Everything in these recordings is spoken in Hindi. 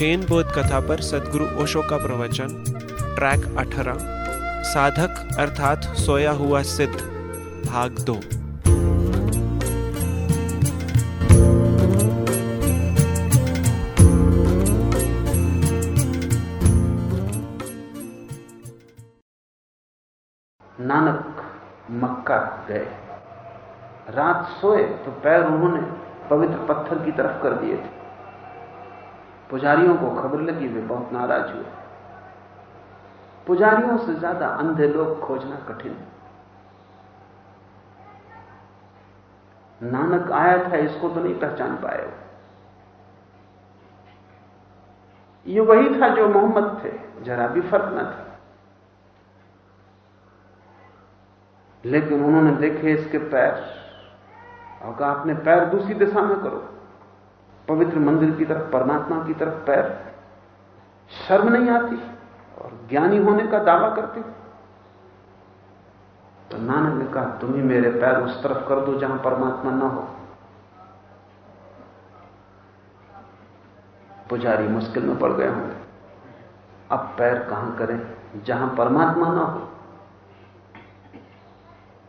जैन बोध कथा पर सदगुरु ओशो का प्रवचन, ट्रैक 18 साधक अर्थात सोया हुआ सिद्ध, भाग दो। नानक मक्का गए। रात सोए तो पैर उन्होंने पवित्र पत्थर की तरफ़ कर दिए थे। पुजारियों को खबर लगी वे बहुत नाराज़ हुए। पुजारियों से ज़्यादा अंधे लोग खोजना कठिन। नानक आया था, इसको तो नहीं पहचान पाए ये वही था जो मोहम्मद थे, जरा भी फ़र्क न था। लेकिन उन्होंने देखे इसके पैर, और कहा, अपने पैर दूसरी दिशा में करो। पवित्र मंदिर की तरफ़, परमात्मा की तरफ़ पैर शर्म नहीं आती और ज्ञानी होने का दावा करते तो नानक ने कहा, तुम ही मेरे पैर उस तरफ़ कर दो जहाँ परमात्मा ना हो। पुजारी मुश्किल में पड़ गए होंगे। अब पैर कहाँ करें जहाँ परमात्मा ना हो?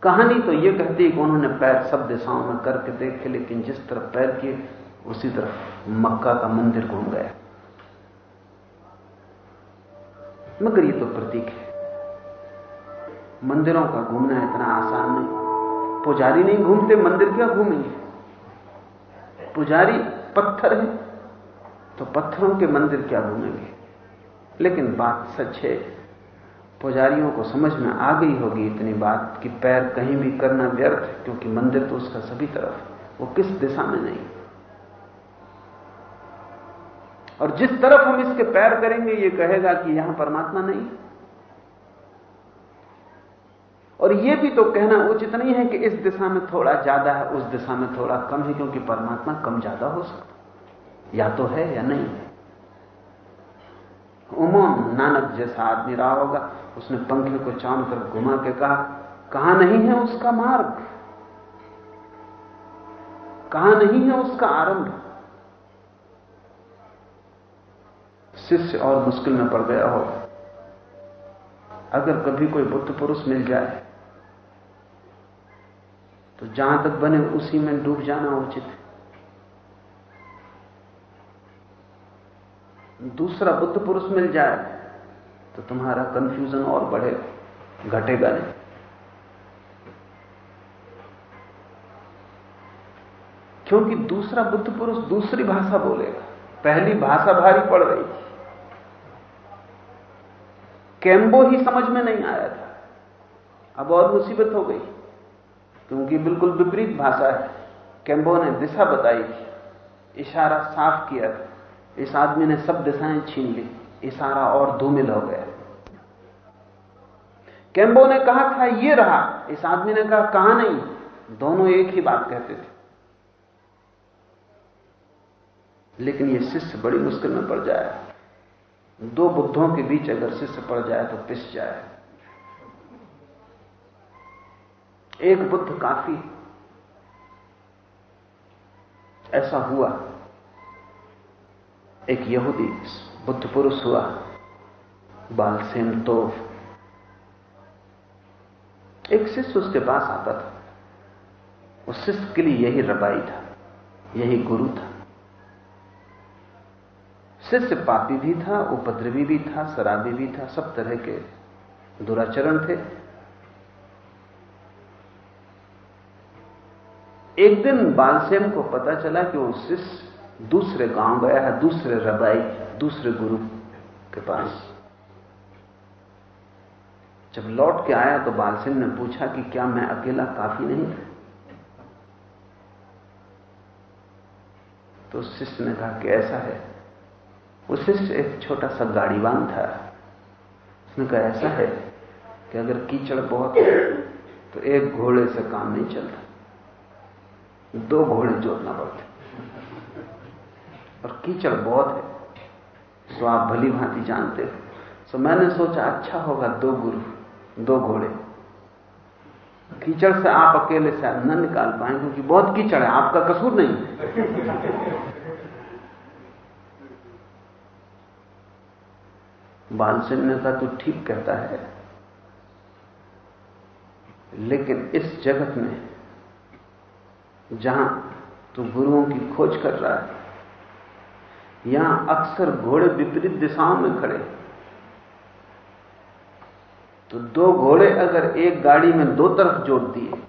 कहानी तो यह कहती है कि उन्होंने पैर सब दिशाओं में करके देखे, लेकिन जिस तरफ़ पैर किए उसी तरफ़ मक्का का मंदिर घूम गया। मगर ये तो प्रतीक है। मंदिरों का घूमना इतना आसान नहीं। पुजारी नहीं घूमते, मंदिर क्या घूमेंगे? पुजारी पत्थर है तो पत्थरों के मंदिर क्या घूमेंगे? लेकिन बात सच है, पुजारियों को समझ में आ गई होगी इतनी बात कि पैर कहीं भी करना व्यर्थ, क्योंकि मंदिर तो उसका सभी तरफ़ वो किस दिशा में नहीं। और जिस तरफ़ हम इसके पैर करेंगे, ये कहेगा कि यहाँ परमात्मा नहीं और यह भी तो कहना उचित नहीं है कि इस दिशा में थोड़ा ज़्यादा है, उस दिशा में थोड़ा कम है, क्योंकि परमात्मा कम ज़्यादा हो सकता या तो है या नहीं है। उमोन नानक जैसा आदमी रहा होगा, उसने पंखे को चाँद कर घुमा के कहा, कहाँ नहीं है उसका मार्ग? कहाँ नहीं है उसका आरंभ? शिष्य और मुश्किल में पड़ गया हो। अगर कभी कोई बुद्ध पुरुष मिल जाए तो जहाँ तक बने उसी में डूब जाना उचित है। दूसरा बुद्ध पुरुष मिल जाए तो तुम्हारा कंफ्यूजन और बढ़ेगा घटेगा नहीं। क्योंकि दूसरा बुद्ध पुरुष दूसरी भाषा बोलेगा। पहली भाषा भारी पड़ रही। कैम्बो ही समझ में नहीं आया था। अब और मुसीबत हो गई। क्योंकि बिल्कुल विपरीत भाषा है। कैम्बो ने दिशा बताई। इशारा साफ़ किया था। इस आदमी ने सब दिशाएँ छीन ली। इशारा और धूमिल हो गया। कैम्बो ने कहा था, ये रहा। इस आदमी ने कहा कहा नहीं? दोनों एक ही बात कहते थे। लेकिन ये शिष्य बड़ी मुश्किल में पड़ जाए दो बुद्धों के बीच अगर शिष्य पड़ जाए तो पिस जाए। एक बुद्ध काफ़ी ऐसा हुआ। एक यहूदी बुद्ध पुरुष हुआ। बालसेन तो एक शिष्य उसके पास आता था। उस शिष्य के लिए यही रबाई था, यही गुरु था। शिष्य पापी भी था, उपद्रवी भी था, शराबी भी था, सब तरह के दुराचरण थे। एक दिन बालसेम को पता चला कि वो शिष्य दूसरे गाँव गया है, दूसरे रबाई, दूसरे गुरु के पास। जब लौट के आया तो बालसेन ने पूछा कि क्या मैं अकेला काफ़ी नहीं? तो शिष्य ने कहा कि ऐसा है वो शिष्य एक छोटा सा गाड़ीवान था। उसने कहा, ऐसा है कि अगर कीचड़ बहुत है तो एक घोड़े से काम नहीं चलता। दो घोड़े जोड़ना पड़ते और कीचड़ बहुत है सो आप भली भांति जानते हो। सो मैंने सोचा अच्छा होगा दो गुरु, दो घोड़े। कीचड़ से आप अकेले से न निकाल पाए क्योंकि बहुत कीचड़ है, आपका कसूर नहीं बालसेन ने कहा तू ठीक कहता है। लेकिन इस जगत में, जहाँ तू गुरुओं की खोज कर रहा है, यहाँ अक्सर घोड़े विपरीत दिशाओं में खड़े। तो दो घोड़े अगर एक गाड़ी में दो तरफ़ जोड़ दिए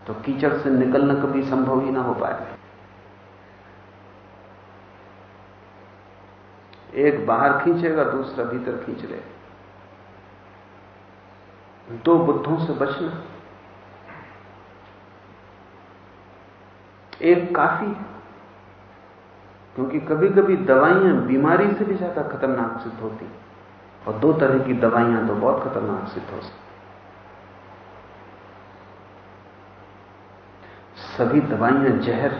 तो कीचड़ से निकलना कभी संभव ही ना हो पाए। एक बाहर खींचेगा दूसरा भीतर खींच ले। दो बुद्धों से बचना। एक काफ़ी क्योंकि कभी कभी दवाइयाँ बीमारी से भी ज़्यादा खतरनाक सिद्ध होती और दो तरह की दवाइयाँ तो बहुत खतरनाक सिद्ध हो सकती सभी दवाइयाँ जहर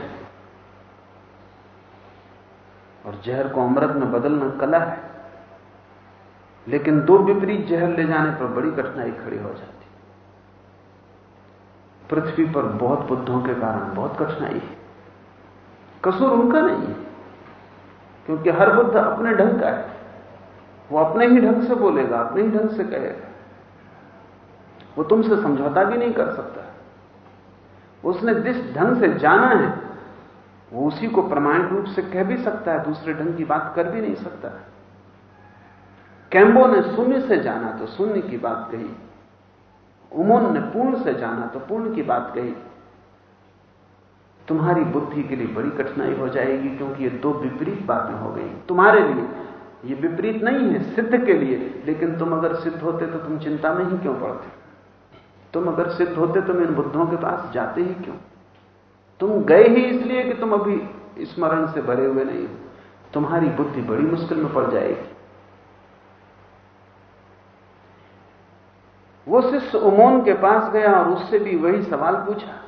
और जहर को अमृत में बदलना कला है। लेकिन दो विपरीत जहर ले जाने पर बड़ी कठिनाई खड़ी हो जाती पृथ्वी पर बहुत बुद्धों के कारण बहुत कठिनाई है। कसूर उनका नहीं है, क्योंकि हर बुद्ध अपने ढंग का है। वो अपने ही ढंग से बोलेगा, अपने ही ढंग से कहेगा। वो तुमसे समझौता भी नहीं कर सकता। उसने जिस ढंग से जाना है वो उसी को प्रमाणिक रूप से कह भी सकता है, दूसरे ढंग की बात कर भी नहीं सकता कैम्बो ने शून्य से जाना तो शून्य की बात कही। उमोन ने पूर्ण से जाना तो पूर्ण की बात कही। तुम्हारी बुद्धि के लिए बड़ी कठिनाई हो जाएगी क्योंकि ये दो विपरीत बातें हो गई। तुम्हारे लिए ये विपरीत नहीं है, सिद्ध के लिए। लेकिन तुम अगर सिद्ध होते तो तुम चिंता में ही क्यों पड़ते? तुम अगर सिद्ध होते तुम इन बुद्धों के पास जाते ही क्यों? तुम गए ही इसलिए कि तुम अभी स्मरण से भरे हुए नहीं हो। तुम्हारी बुद्धि बड़ी मुश्किल में पड़ जाएगी। वो शिष्य उमोन के पास गया और उससे भी वही सवाल पूछा।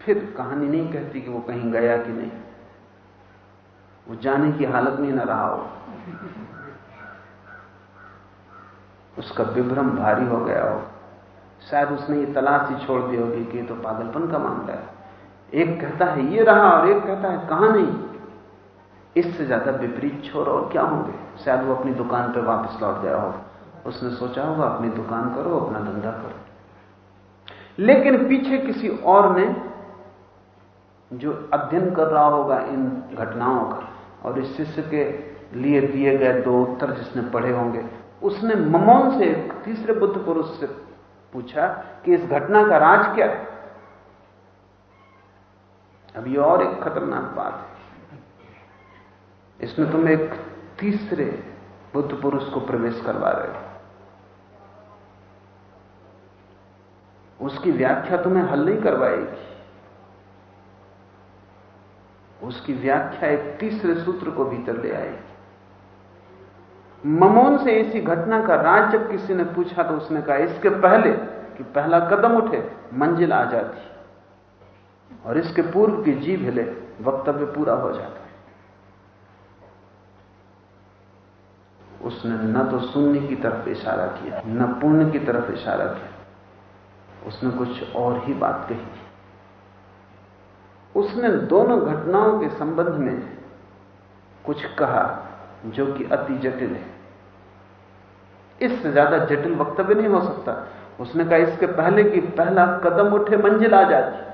फिर कहानी नहीं कहती कि वो कहीं गया कि नहीं। वो जाने की हालत में ना रहा हो। उसका विभ्रम भारी हो गया हो, शायद उसने ये तलाश ही छोड़ दी होगी कि तो पागलपन का मामला है। एक कहता है, ये रहा, और एक कहता है, कहाँ नहीं? इससे ज़्यादा विपरीत छोर और क्या होंगे? शायद वो अपनी दुकान पर वापस लौट गया हो। उसने सोचा होगा, अपनी दुकान करो, अपना धंधा करो। लेकिन पीछे किसी और ने जो अध्ययन कर रहा होगा इन घटनाओं का, और इस शिष्य के लिए दिए गए दो उत्तर जिसने पढ़े होंगे उसने ममोन से, तीसरे बुद्ध पुरुष से पूछा कि इस घटना का राज क्या है? अब ये और एक खतरनाक बात है। इसमें तुम एक तीसरे बुद्ध पुरुष को प्रवेश करवा रहे हो। उसकी व्याख्या तुम्हें हल नहीं करवाएगी। उसकी व्याख्या एक तीसरे सूत्र को भीतर ले आएगी। ममोन से इसी घटना का राज जब किसी ने पूछा तो उसने कहा, इसके पहले कि पहला कदम उठे, मंजिल आ जाती। और इसके पूर्व की जीव हिले, वक्तव्य पूरा हो जाता। है उसने न तो शून्य की तरफ़ इशारा किया, न पुण्य की तरफ़ इशारा किया। उसने कुछ और ही बात कही। उसने दोनों घटनाओं के संबंध में कुछ कहा। जो कि अति जटिल है। इससे ज़्यादा जटिल वक्तव्य नहीं हो सकता। उसने कहा, इसके पहले कि पहला कदम उठे, मंजिल आ जाती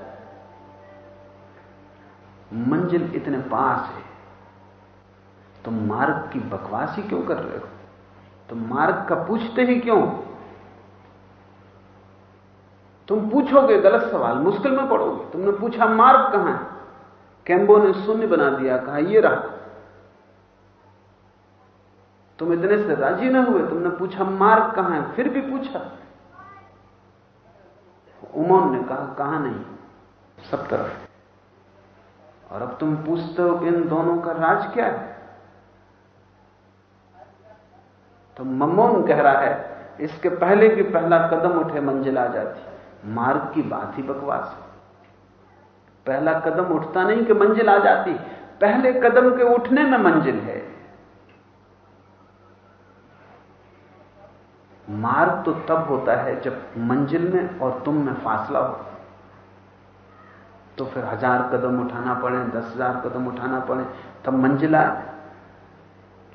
मंजिल इतने पास है तुम तो मार्ग की बकवास क्यों कर रहे हो? तुम तो मार्ग का पूछते ही क्यों? तुम पूछोगे गलत सवाल, मुश्किल में पड़ोगे। तुमने पूछा, मार्ग कहाँ है? कैंबो ने शून्य बना दिया, कहा यह रहा। तुम इतने से राज़ी ना हुए, तुमने पूछा, मार्ग कहाँ है? फिर भी पूछा। उमोन ने कहा, कहाँ नहीं? सब तरफ़। और अब तुम पूछते हो कि इन दोनों का राज क्या है? तो ममोन कह रहा है, इसके पहले कि पहला कदम उठे, मंजिल आ जाती। मार्ग की बात ही बकवास है। पहला कदम उठता नहीं कि मंजिल आ जाती। पहले कदम के उठने में मंजिल है। मार्ग तो तब होता है जब मंजिल में और तुम में फासला हो। तो फिर हज़ार कदम उठाना पड़े, दस हज़ार कदम उठाना पड़े, तब मंजिल मंजिला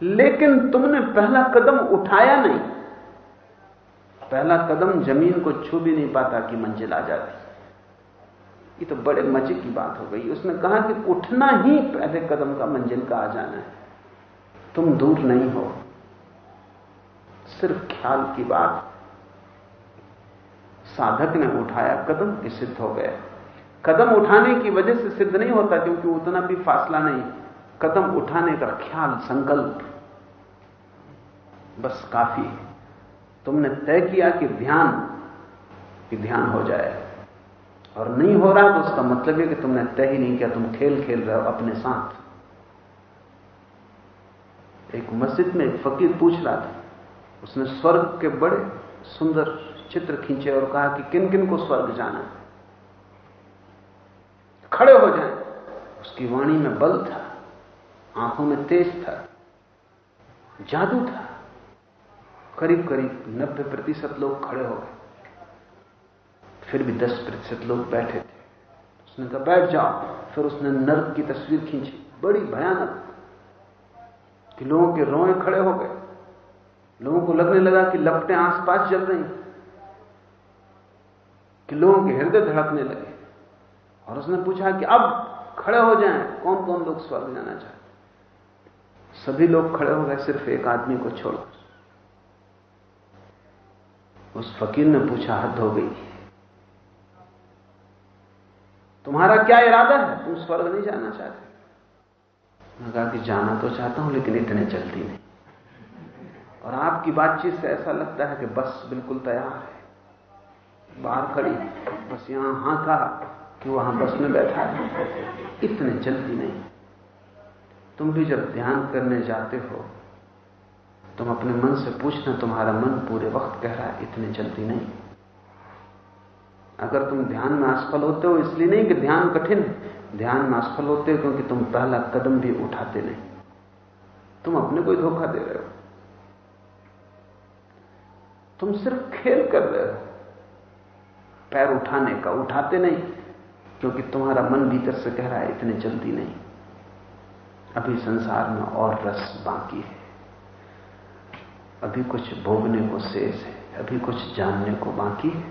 लेकिन तुमने पहला कदम उठाया नहीं। पहला कदम ज़मीन को छू भी नहीं पाता कि मंजिल आ जाती। ये तो बड़े मज़े की बात हो गई। उसने कहा कि उठना ही पहले कदम का मंजिल का आ जाना है। तुम दूर नहीं हो। सिर्फ़ ख्याल की बात। साधक ने उठाया कदम कि सिद्ध हो गया। कदम उठाने की वजह से सिद्ध नहीं होता, क्योंकि उतना भी फासला नहीं। कदम उठाने का ख्याल, संकल्प बस काफ़ी है। तुमने तय किया कि ध्यान कि ध्यान हो जाए। और नहीं हो रहा तो उसका मतलब है कि तुमने तय ही नहीं किया, तुम खेल खेल रहे हो अपने साथ। एक मस्जिद में एक फकीर पूछ रहा था उसने स्वर्ग के बड़े सुंदर चित्र खींचे और कहा कि किन किन को स्वर्ग जाना है? खड़े हो जाएँ। उसकी वाणी में बल था, आँखों में तेज था, जादू था। करीब करीब नब्बे प्रतिशत लोग खड़े हो गए। फिर भी दस प्रतिशत लोग बैठे थे। उसने कहा, बैठ जाओ। फिर उसने नर्क की तस्वीर खींची, बड़ी भयानक, कि लोगों के रोए खड़े हो गए। लोगों को लगने लगा कि लपटें आसपास जल रही कि लोगों के हृदय धड़कने लगे। और उसने पूछा कि अब खड़े हो जाएँ कौन कौन लोग स्वर्ग जाना चाहते सभी लोग खड़े हो गए, सिर्फ़ एक आदमी को छोड़कर उस फकीर ने पूछा, हद हो गई। तुम्हारा क्या इरादा है? तुम स्वर्ग नहीं जाना चाहते? मैं कहा कि जाना तो चाहता हूँ, लेकिन इतने जल्दी नहीं। और आपकी बातचीत से ऐसा लगता है कि बस बिल्कुल तैयार है। बाहर खड़ी, बस यहाँ हाँ कहा कि वहाँ बस में बैठा है। इतने जल्दी नहीं। तुम भी जब ध्यान करने जाते हो, तुम अपने मन से पूछना, तुम्हारा मन पूरे वक्त कह रहा है, इतने जल्दी नहीं। अगर तुम ध्यान में असफल होते हो, इसलिए नहीं कि ध्यान कठिन ध्यान में असफल होते हो क्योंकि तुम पहला कदम भी उठाते नहीं। तुम अपने को ही धोखा दे रहे हो। तुम सिर्फ़ खेल कर रहे हो। पैर उठाने का, उठाते नहीं, क्योंकि तुम्हारा मन भीतर से कह रहा है, इतने जल्दी नहीं। अभी संसार में और रस बाकी है। अभी कुछ भोगने को शेष है, अभी कुछ जानने को बाकी है।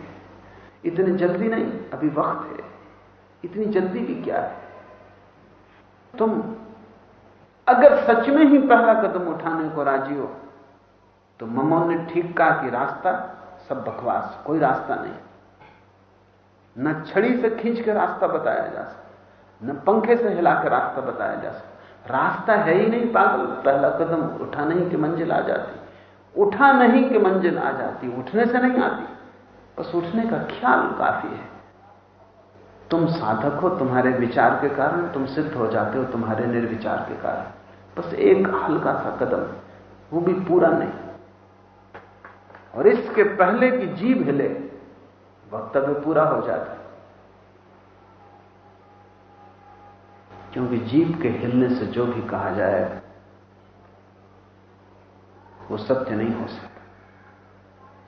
इतने जल्दी नहीं, अभी वक्त है। इतनी जल्दी भी क्या है? तुम अगर सच में ही पहला कदम उठाने को राज़ी हो तो ममोन ने ठीक कहा कि रास्ता सब बकवास, कोई रास्ता नहीं। न छड़ी से खींच के रास्ता बताया जा सकता, न पंखे से हिला के रास्ता बताया जा सकता। रास्ता है ही नहीं पागल, पहला कदम उठा नहीं कि मंजिल आ जाती। उठा नहीं कि मंजिल आ जाती, उठने से नहीं आती। बस उठने का ख्याल काफ़ी है। तुम साधक हो, तुम्हारे विचार के कारण तुम सिद्ध हो जाते हो, तुम्हारे निर्विचार के कारण। बस एक हल्का सा कदम, वो भी पूरा नहीं। और इसके पहले की जीव हिले वक्तव्य पूरा हो जाता है। क्योंकि जीव के हिलने से जो भी कहा जाए, वो सत्य नहीं हो सकता।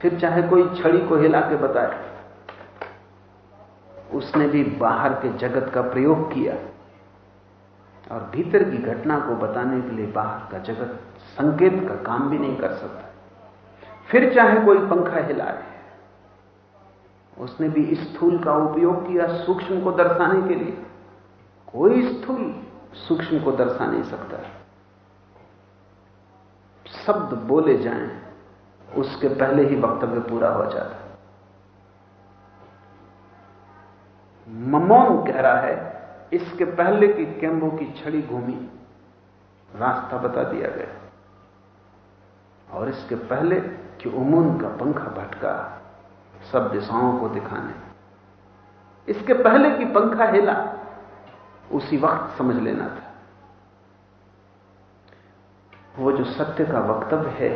फिर चाहे कोई छड़ी को हिला के बताए, उसने भी बाहर के जगत का प्रयोग किया और भीतर की घटना को बताने के लिए बाहर का जगत संकेत का काम भी नहीं कर सकता। फिर चाहे कोई पंखा हिलाए। उसने भी स्थूल का उपयोग किया सूक्ष्म को दर्शाने के लिए। कोई स्थूल सूक्ष्म को दर्शा नहीं सकता। शब्द बोले जाएँ, उसके पहले ही वक्तव्य पूरा हो जाता। ममोन कह रहा है, इसके पहले की कैम्बो की छड़ी घूमी। रास्ता बता दिया गया। और इसके पहले कि उमून का पंखा भटका, सब दिशाओं को दिखाने। इसके पहले की पंखा हिला, उसी वक्त समझ लेना था। वो जो सत्य का वक्तव्य है,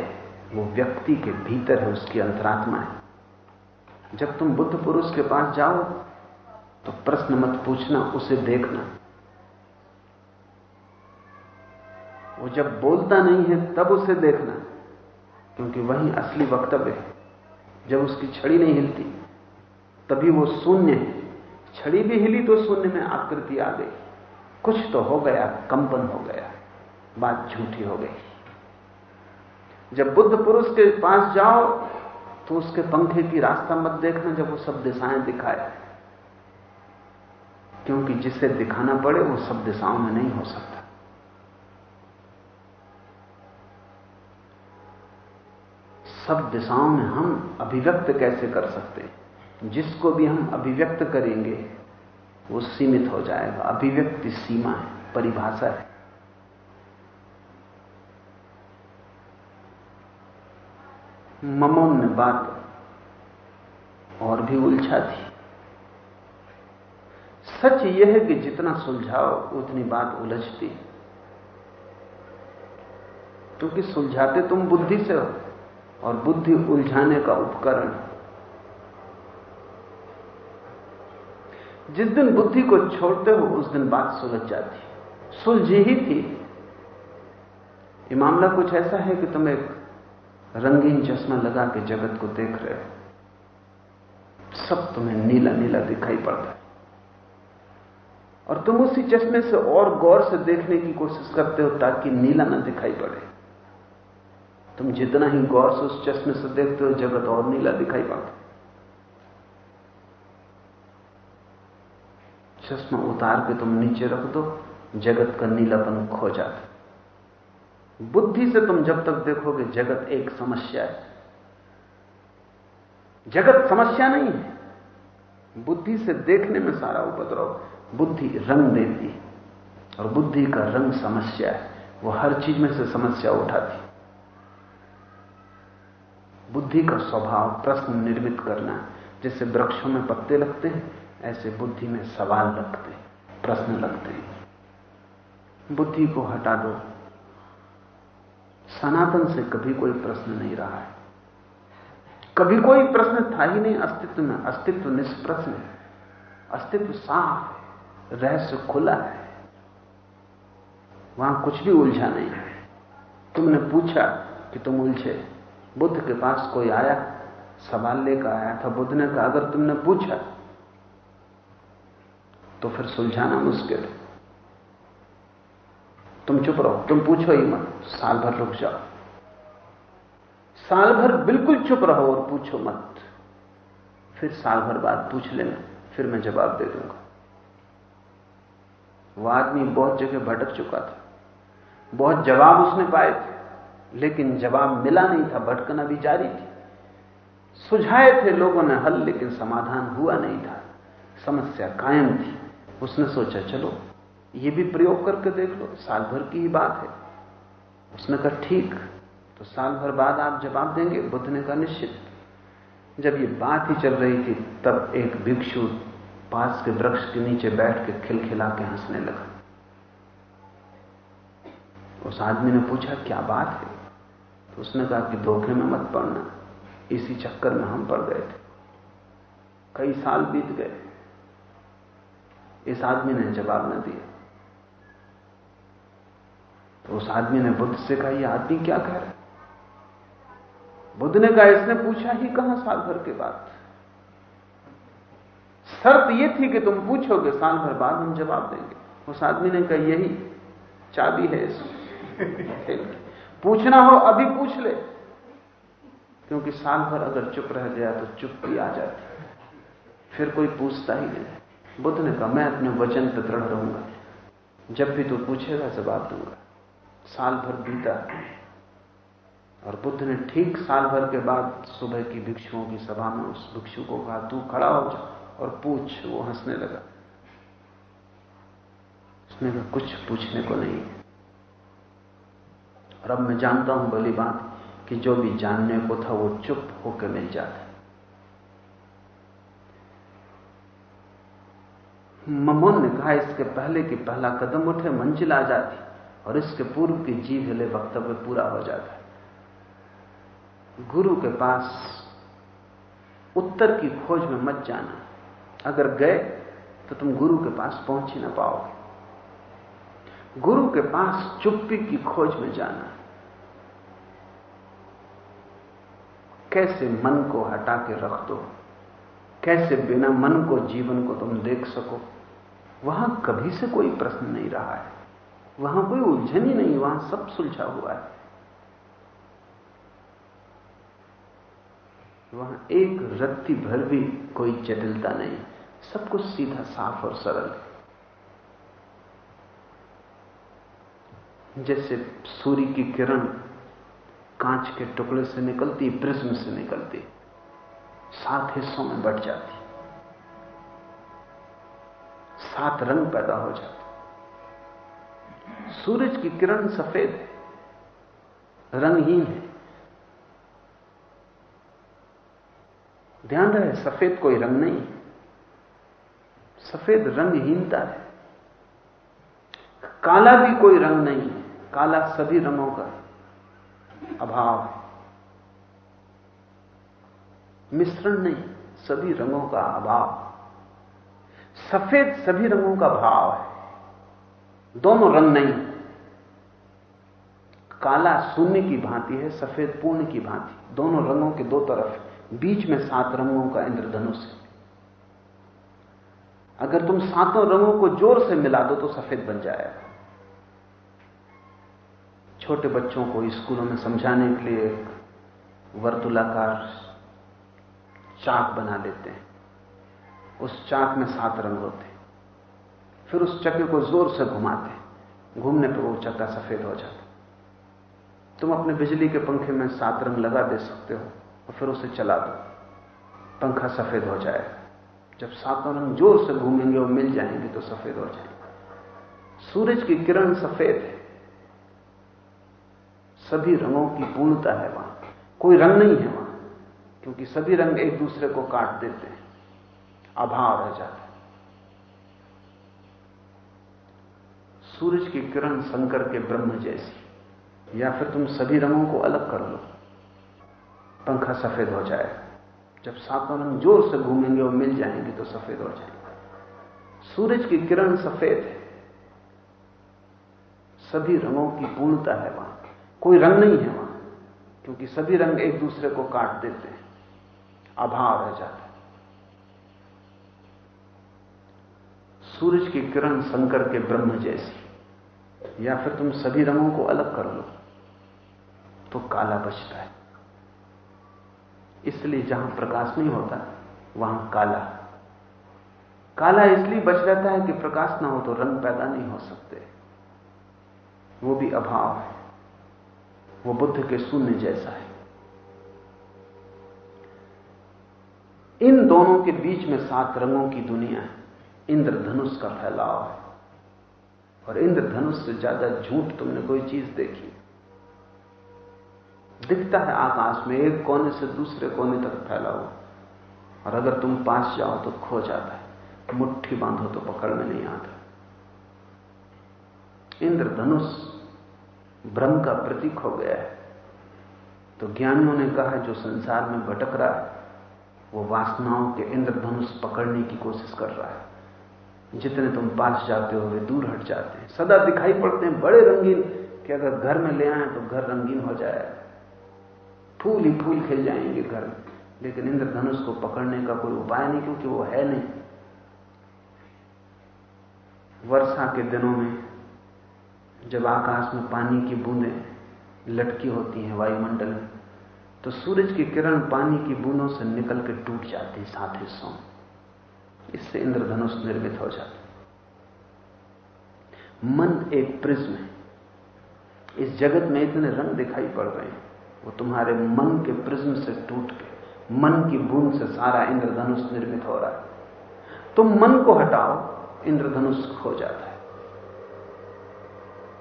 वो व्यक्ति के भीतर है, उसकी अंतरात्मा है। जब तुम बुद्ध पुरुष के पास जाओ तो प्रश्न मत पूछना, उसे देखना। वो जब बोलता नहीं है, तब उसे देखना। क्योंकि वही असली वक्तव्य है। जब उसकी छड़ी नहीं हिलती, तभी वो शून्य है। छड़ी भी हिली तो शून्य में आकृति आ गई। कुछ तो हो गया, कंपन हो गया, बात झूठी हो गई। जब बुद्ध पुरुष के पास जाओ तो उसके पंखे की रास्ता मत देखना जब वो सब दिशाएँ दिखाए। क्योंकि जिसे दिखाना पड़े, वो सब दिशाओं में नहीं हो सकता। सब दिशाओं में हम अभिव्यक्त कैसे कर सकते हैं? जिसको भी हम अभिव्यक्त करेंगे, वो सीमित हो जाएगा। अभिव्यक्ति सीमा है, परिभाषा है। ममोन ने बात और भी उलझा थी सच यह है कि जितना सुलझाओ, उतनी बात उलझती। क्योंकि सुलझाते तुम बुद्धि से हो। और बुद्धि उलझाने का उपकरण। जिस दिन बुद्धि को छोड़ते हो, उस दिन बात सुलझ जाती है। सुलझी ही थी। ये मामला कुछ ऐसा है कि तुम एक रंगीन चश्मा लगा के जगत को देख रहे हो। सब तुम्हें नीला नीला दिखाई पड़ता है। और तुम उसी चश्मे से और गौर से देखने की कोशिश करते हो ताकि नीला ना दिखाई पड़े। तुम जितना ही गौर से उस चश्मे से देखते हो, जगत और नीला दिखाई पड़ता चश्मा उतार के तुम नीचे रख दो, जगत का नीलापन खो जाता बुद्धि से तुम जब तक देखोगे, जगत एक समस्या है। जगत समस्या नहीं है। बुद्धि से देखने में सारा उपद्रव बुद्धि रंग देती है। और बुद्धि का रंग समस्या है। वो हर चीज़ में से समस्या उठाती बुद्धि का स्वभाव प्रश्न निर्मित करना, जैसे वृक्षों में पत्ते लगते हैं, ऐसे बुद्धि में सवाल लगते प्रश्न लगते हैं। बुद्धि को हटा दो। सनातन से कभी कोई प्रश्न नहीं रहा है। कभी कोई प्रश्न था ही नहीं अस्तित्व में। अस्तित्व निष्प्रश्न है। अस्तित्व साफ़ है। रहस्य खुला है। वहाँ कुछ भी उलझा नहीं है। तुमने पूछा कि तुम उलझे? बुद्ध के पास कोई आया, सवाल लेकर आया था, बुद्ध ने कहा, अगर तुमने पूछा तो फिर सुलझाना मुश्किल है। तुम चुप रहो, तुम पूछो ही मत, साल भर रुक जाओ। साल भर बिल्कुल चुप रहो और पूछो मत। फिर साल भर बाद पूछ लेना, फिर मैं जवाब दे दूँगा। वह आदमी बहुत जगह भटक चुका था, बहुत जवाब उसने पाए थे। लेकिन जवाब मिला नहीं था, भटकना भी जारी थी। सुझाए थे लोगों ने हल, लेकिन समाधान हुआ नहीं था। समस्या कायम थी। उसने सोचा, चलो, ये भी प्रयोग करके देख लो, साल भर की ही बात है। उसने कहा, ठीक तो साल भर बाद आप जवाब देंगे, बुद्ध ने कहा, निश्चित। जब ये बात ही चल रही थी, तब एक भिक्षु पास के वृक्ष के नीचे बैठ के खिलखिला के हंसने लगा। उस आदमी ने पूछा, क्या बात है? तो उसने कहा कि धोखे में मत पड़ना। इसी चक्कर में हम पड़ गए थे। कई साल बीत गए। इस आदमी ने जवाब न दिया। तो उस आदमी ने बुद्ध से कहा यह आदमी क्या कह रहा है? बुद्ध ने कहा, इसने पूछा ही कहाँ साल भर के बाद? शर्त यह थी कि तुम पूछोगे, साल भर बाद हम जवाब देंगे। उस आदमी ने कहा, यही चाबी है इसमें पूछना हो अभी पूछ ले। क्योंकि साल भर अगर चुप रह गया तो चुप भी आ जाती। फिर कोई पूछता ही नहीं। बुद्ध ने कहा, मैं अपने वचन पर दृढ़ रहूँगा। जब भी तू पूछेगा, जवाब दूँगा। साल भर बीता और बुद्ध ने ठीक साल भर के बाद सुबह की भिक्षुओं की सभा में उस भिक्षु को कहा, तू खड़ा हो जा और पूछ। वो हंसने लगा। उसने कहा, कुछ पूछने को नहीं और अब मैं जानता हूँ भली बात कि जो भी जानने को था वो चुप होकर मिल जाता ममोन ने कहा, इसके पहले कि पहला कदम उठे, मंजिल आ जाती और इसके पूर्व की जीव हिले वक्तव्य पूरा हो जाता है। गुरु के पास उत्तर की खोज में मत जाना। अगर गए तो तुम गुरु के पास पहुँच ही ना पाओगे। गुरु के पास चुप्पी की खोज में जाना। कैसे मन को हटा के रख दो? कैसे बिना मन को, जीवन को तुम देख सको? वहाँ कभी से कोई प्रश्न नहीं रहा है। वहाँ कोई उलझन ही नहीं, वहाँ सब सुलझा हुआ है। वहाँ एक रत्ती भर भी कोई जटिलता नहीं। सब कुछ सीधा, साफ़ और सरल है। जैसे सूर्य की किरण कांच के टुकड़े से निकलती, प्रिज्म से निकलती, सात हिस्सों में बट जाती। सात रंग पैदा हो जाते। सूरज की किरण सफ़ेद है, रंगहीन है। ध्यान रहे, सफ़ेद कोई रंग नहीं। सफ़ेद रंगहीनता है। काला भी कोई रंग नहीं। काला सभी रंगों का अभाव है। मिश्रण नहीं, सभी रंगों का अभाव। सफ़ेद सभी रंगों का भाव है। दोनों रंग नहीं। काला शून्य की भांति है, सफ़ेद पूर्ण की भांति। दोनों रंगों के दो तरफ़ बीच में सात रंगों का इंद्रधनुष है। अगर तुम सातों रंगों को ज़ोर से मिला दो तो सफ़ेद बन जाएगा। छोटे बच्चों को स्कूलों में समझाने के लिए वर्तुलाकार चाक बना लेते हैं। उस चाक में सात रंग होते हैं। फिर उस चक्के को ज़ोर से घुमाते हैं। घूमने पर वो चक्का सफ़ेद हो जाता तुम अपने बिजली के पंखे में सात रंग लगा दे सकते हो और फिर उसे चला दो। पंखा सफ़ेद हो जाए जब सातों रंग ज़ोर से घूमेंगे और मिल जाएँगे तो सफ़ेद हो जाएँगे। सूरज की किरण सफ़ेद है। सभी रंगों की पूर्णता है वहाँ। कोई रंग नहीं है वहाँ, क्योंकि सभी रंग एक दूसरे को काट देते हैं, अभाव रह जाता है। सूरज की किरण शंकर के ब्रह्म जैसी, या फिर तुम सभी रंगों को अलग कर लो, पंखा सफ़ेद हो जाए। जब सातों रंग ज़ोर से घूमेंगे और मिल जाएँगे तो सफ़ेद हो जाएँगे। सूरज की किरण सफ़ेद है। सभी रंगों की पूर्णता है वहाँ। कोई रंग नहीं है वहाँ, क्योंकि सभी रंग एक दूसरे को काट देते हैं अभाव रह जाता है। सूरज की किरण शंकर के ब्रह्म जैसी, या फिर तुम सभी रंगों को अलग कर लो तो काला बचता है। इसलिए जहाँ प्रकाश नहीं होता, वहाँ काला। काला इसलिए बच जाता है कि प्रकाश ना हो तो रंग पैदा नहीं हो सकते। वो भी अभाव है। वो बुद्ध के शून्य जैसा है। इन दोनों के बीच में सात रंगों की दुनिया है। इंद्रधनुष का फैलाव है। और इंद्रधनुष से ज़्यादा झूठ तुमने कोई चीज़ देखी? दिखता है आकाश में एक कोने से दूसरे कोने तक फैला हुआ। और अगर तुम पास जाओ तो खो जाता है। मुट्ठी बांधो तो पकड़ में नहीं आता। इंद्रधनुष ब्रह्म का प्रतीक हो गया है। तो ज्ञानियों ने कहा जो संसार में भटक रहा है, वो वासनाओं के इंद्रधनुष पकड़ने की कोशिश कर रहा है। जितने तुम पास जाते हो, वे दूर हट जाते हैं। सदा दिखाई पड़ते हैं बड़े रंगीन कि अगर घर में ले आए तो घर रंगीन हो जाएगा फूल ही फूल खिल जाएँगे घर में। लेकिन इंद्रधनुष को पकड़ने का कोई उपाय नहीं, क्योंकि वो है नहीं। वर्षा के दिनों में जब आकाश में पानी की बूंदें लटकी होती हैं वायुमंडल में तो सूरज की किरण पानी की बूंदों से निकल के टूट जाती है सात हिस्सों इससे इंद्रधनुष निर्मित हो जाता। मन एक प्रिज्म है। इस जगत में इतने रंग दिखाई पड़ रहे हैं, वो तुम्हारे मन के प्रिज्म से टूट के, मन की बूंद से सारा इंद्रधनुष निर्मित हो रहा है। तुम मन को हटाओ, इंद्रधनुष खो जाता है।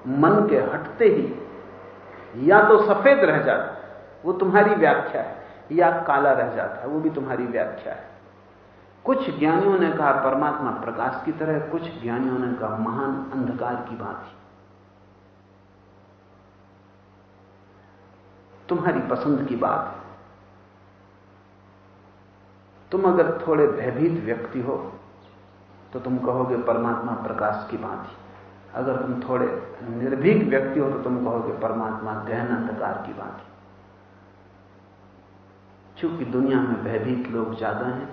मन के हटते ही या तो सफ़ेद रह जाता है, वो तुम्हारी व्याख्या है, या काला रह जाता है, वो भी तुम्हारी व्याख्या है। कुछ ज्ञानियों ने कहा, परमात्मा प्रकाश की तरह कुछ ज्ञानियों ने कहा, महान अंधकार की भांति तुम्हारी पसंद की बात है। तुम अगर थोड़े भयभीत व्यक्ति हो तो तुम कहोगे, परमात्मा प्रकाश की भांति अगर तुम थोड़े निर्भीक व्यक्ति हो तो तुम कहोगे परमात्मा गहन अंधकार की भांति चूँकि दुनिया में भयभीत लोग ज़्यादा हैं,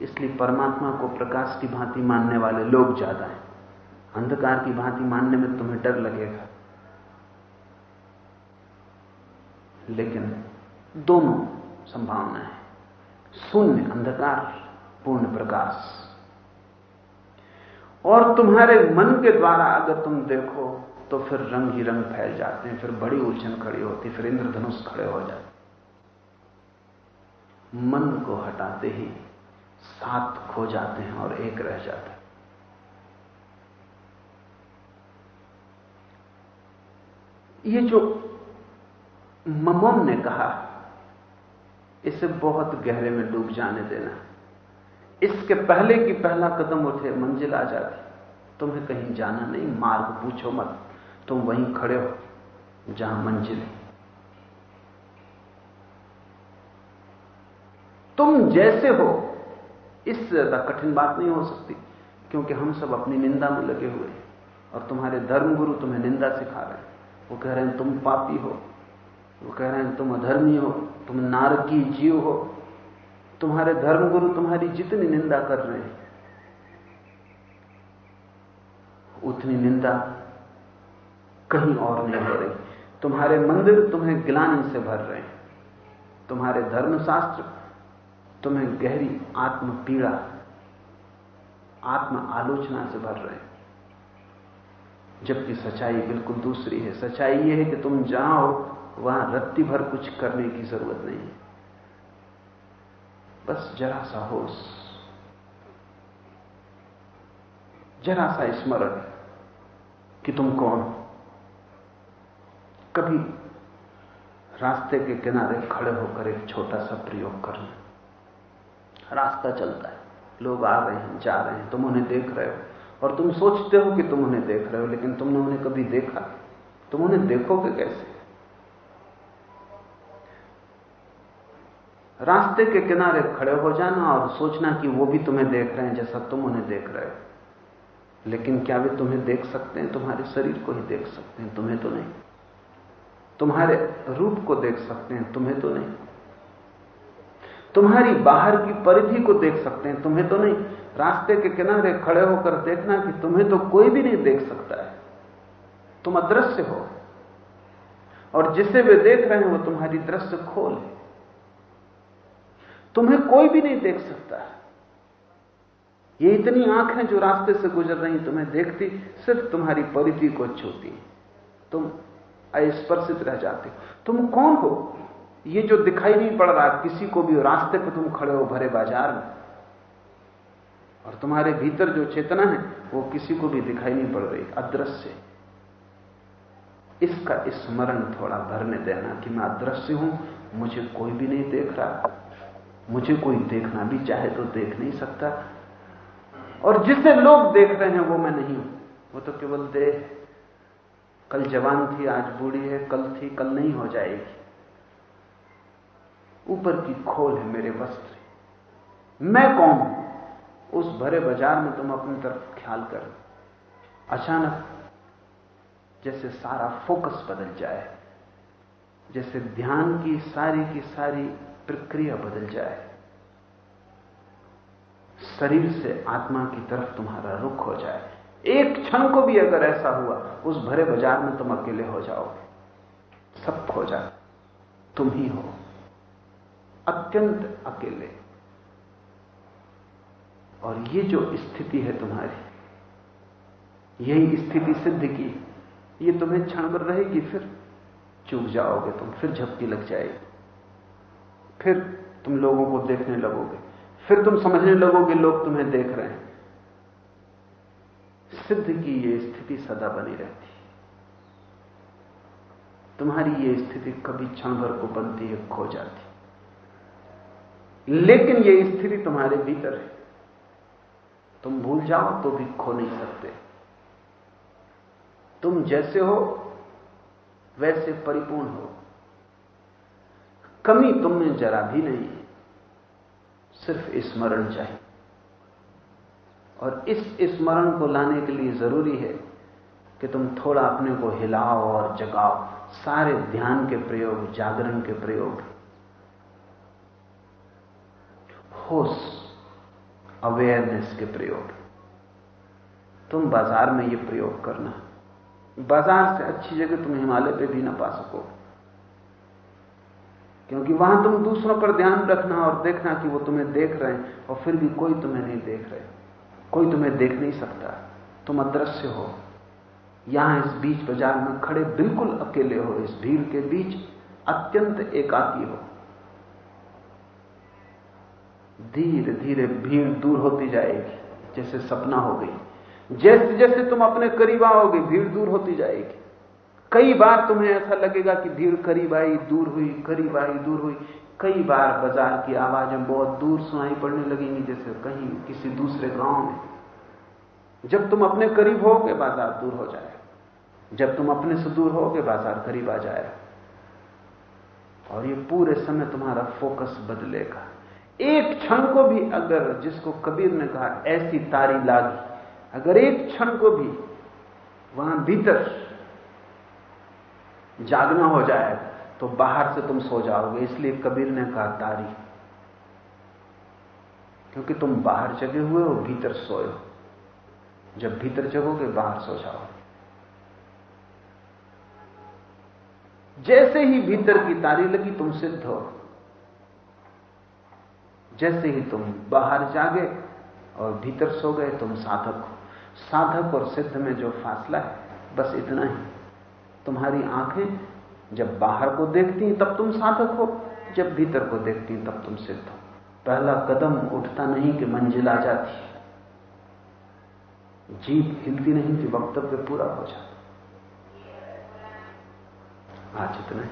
इसलिए परमात्मा को प्रकाश की भांति मानने वाले लोग ज़्यादा हैं। अंधकार की भांति मानने में तुम्हें डर लगेगा। लेकिन दोनों संभावना है। शून्य अंधकार, पूर्ण प्रकाश। और तुम्हारे मन के द्वारा अगर तुम देखो तो फिर रंग ही रंग फैल जाते हैं, फिर बड़ी उलझन खड़ी होती, फिर इंद्रधनुष खड़े हो जाते मन को हटाते ही सात खो जाते हैं और एक रह जाता है। ये जो ममोम ने कहा, इसे बहुत गहरे में डूब जाने देना। इसके पहले कि पहला कदम उठे, मंजिल आ जाती। तुम्हें कहीं जाना नहीं, मार्ग पूछो मत। तुम वहीं खड़े हो, जहाँ मंजिल है। तुम जैसे हो इससे ज़्यादा कठिन बात नहीं हो सकती, क्योंकि हम सब अपनी निंदा में लगे हुए हैं, और तुम्हारे धर्मगुरु तुम्हें निंदा सिखा रहे हैं। वो कह रहे हैं, तुम पापी हो, वो कह रहे हैं, तुम अधर्मी हो, तुम नारकी जीव हो तुम्हारे धर्मगुरु तुम्हारी जितनी निंदा कर रहे हैं, उतनी निंदा कहीं और नहीं हो रही। तुम्हारे मंदिर तुम्हें गिलानी से भर रहे हैं। तुम्हारे धर्मशास्त्र तुम्हें गहरी आत्म पीड़ा आत्म आलोचना से भर रहे हैं। जबकि सच्चाई बिल्कुल दूसरी है। सच्चाई यह है कि तुम हो, वहाँ रत्ती भर कुछ करने की ज़रूरत नहीं है। बस जरा सा होश। जरा सा स्मरण कि तुम कौन? कभी रास्ते के किनारे खड़े होकर एक छोटा सा प्रयोग करना। रास्ता चलता है। लोग आ रहे हैं, जा रहे हैं। तुम उन्हें देख रहे हो। और तुम सोचते हो कि तुम उन्हें देख रहे हो, लेकिन तुमने उन्हें कभी देखा? तुम उन्हें देखोगे कैसे? रास्ते के किनारे खड़े हो जाना और सोचना कि वो भी तुम्हें देख रहे हैं जैसा तुम उन्हें देख रहे हो। लेकिन क्या वे तुम्हें देख सकते हैं? तुम्हारे शरीर को ही देख सकते हैं, तुम्हें तो नहीं। तुम्हारे रूप को देख सकते हैं, तुम्हें तो नहीं। तुम्हारी बाहर की परिधि को देख सकते हैं, तुम्हें तो नहीं। रास्ते के किनारे खड़े होकर देखना कि तुम्हें तो कोई भी नहीं देख सकता है। तुम अदृश्य हो। और जिसे वे देख रहे हैं, वो तुम्हारी दृश्य खोल है। तुम्हें कोई भी नहीं देख सकता। ये इतनी आँखें जो रास्ते से गुजर रही तुम्हें देखती, सिर्फ़ तुम्हारी परिधि को छूती। तुम अस्पर्शित रह जाते। तुम कौन हो? ये जो दिखाई नहीं पड़ रहा, किसी को भी रास्ते पर तुम खड़े हो भरे बाज़ार में। और तुम्हारे भीतर जो चेतना है, वो किसी को भी दिखाई नहीं पड़ रही, अदृश्य। इसका स्मरण इस थोड़ा भरने देना कि मैं अदृश्य हूँ, मुझे कोई भी नहीं देख रहा। मुझे कोई देखना भी चाहे तो देख नहीं सकता। और जिसे लोग देख रहे हैं, वो मैं नहीं हूँ। वो तो केवल देह कल जवान थी, आज बूढ़ी है। कल थी, कल नहीं हो जाएगी। ऊपर की खोल है मेरे वस्त्र। मैं कौन हूँ? उस भरे बाज़ार में तुम अपनी तरफ़ ख्याल कर अचानक जैसे सारा फोकस बदल जाए, जैसे ध्यान की सारी की सारी प्रक्रिया बदल जाए। शरीर से आत्मा की तरफ़ तुम्हारा रुख हो जाए। एक क्षण को भी अगर ऐसा हुआ, उस भरे बाज़ार में तुम अकेले हो जाओगे। सब खो जाए। तुम ही हो। अत्यंत अकेले। और ये जो स्थिति है तुम्हारी, यही स्थिति सिद्ध की। ये तुम्हें क्षण रहेगी, फिर चूक जाओगे तुम, फिर झपकी लग जाएगी। फिर तुम लोगों को देखने लगोगे। फिर तुम समझने लगोगे, लोग तुम्हें देख रहे हैं। सिद्ध की यह स्थिति सदा बनी रहती है। तुम्हारी यह स्थिति कभी क्षण भर को बनती है, खो जाती लेकिन यह स्थिति तुम्हारे भीतर है। तुम भूल जाओ तो भी खो नहीं सकते। तुम जैसे हो, वैसे परिपूर्ण हो। कमी तुम में जरा भी नहीं सिर्फ़ स्मरण चाहिए। और इस स्मरण को लाने के लिए ज़रूरी है कि तुम थोड़ा अपने को हिलाओ और जगाओ। सारे ध्यान के प्रयोग, जागरण के प्रयोग। होश अवेयरनेस के प्रयोग। तुम बाज़ार में ये प्रयोग करना। बाज़ार से अच्छी जगह तुम हिमालय पे भी ना पा सको। क्योंकि वहाँ तुम दूसरों पर ध्यान रखना और देखना कि वो तुम्हें देख रहे हैं, और फिर भी कोई तुम्हें नहीं देख रहे। कोई तुम्हें देख नहीं सकता। तुम अदृश्य हो। यहाँ इस बीच बाज़ार में खड़े बिल्कुल अकेले हो। इस भीड़ के बीच अत्यंत एकाकी हो। धीरे धीरे भीड़ दूर होती जाएगी, जैसे सपना हो गई। जैसे जैसे तुम अपने करीब आओगे, भीड़ दूर होती जाएगी। कई बार तुम्हें ऐसा लगेगा कि भीड़ करीब आई, दूर हुई, करीब आई, दूर हुई। कई बार बाज़ार की आवाज़ें बहुत दूर सुनाई पड़ने लगेंगी, जैसे कहीं किसी दूसरे गाँव में। जब तुम अपने करीब हो के बाज़ार दूर हो जाए जब तुम अपने से दूर हो के बाज़ार करीब आ जाए और ये पूरे समय तुम्हारा फोकस बदलेगा। एक क्षण को भी अगर, जिसको कबीर ने कहा, ऐसी तारी लागी, अगर एक क्षण को भी, वहाँ भीतर जागना हो जाए तो बाहर से तुम सो जाओगे। इसलिए कबीर ने कहा, तारी, क्योंकि तुम बाहर जगे हुए हो, भीतर सोए हो। जब भीतर जगोगे, बाहर सो जाओ जैसे ही भीतर की तारी लगी, तुम सिद्ध हो। जैसे ही तुम बाहर जागे और भीतर सो गए, तुम साधक हो। साधक और सिद्ध में जो फासला है, बस इतना ही। तुम्हारी आँखें जब बाहर को देखती तब तुम साधक हो। जब भीतर को देखती तब तुम सिद्ध हो। पहला कदम उठता नहीं कि मंजिल आ जाती। जीप हिलती नहीं कि वक्तव्य पूरा हो जाता आज इतना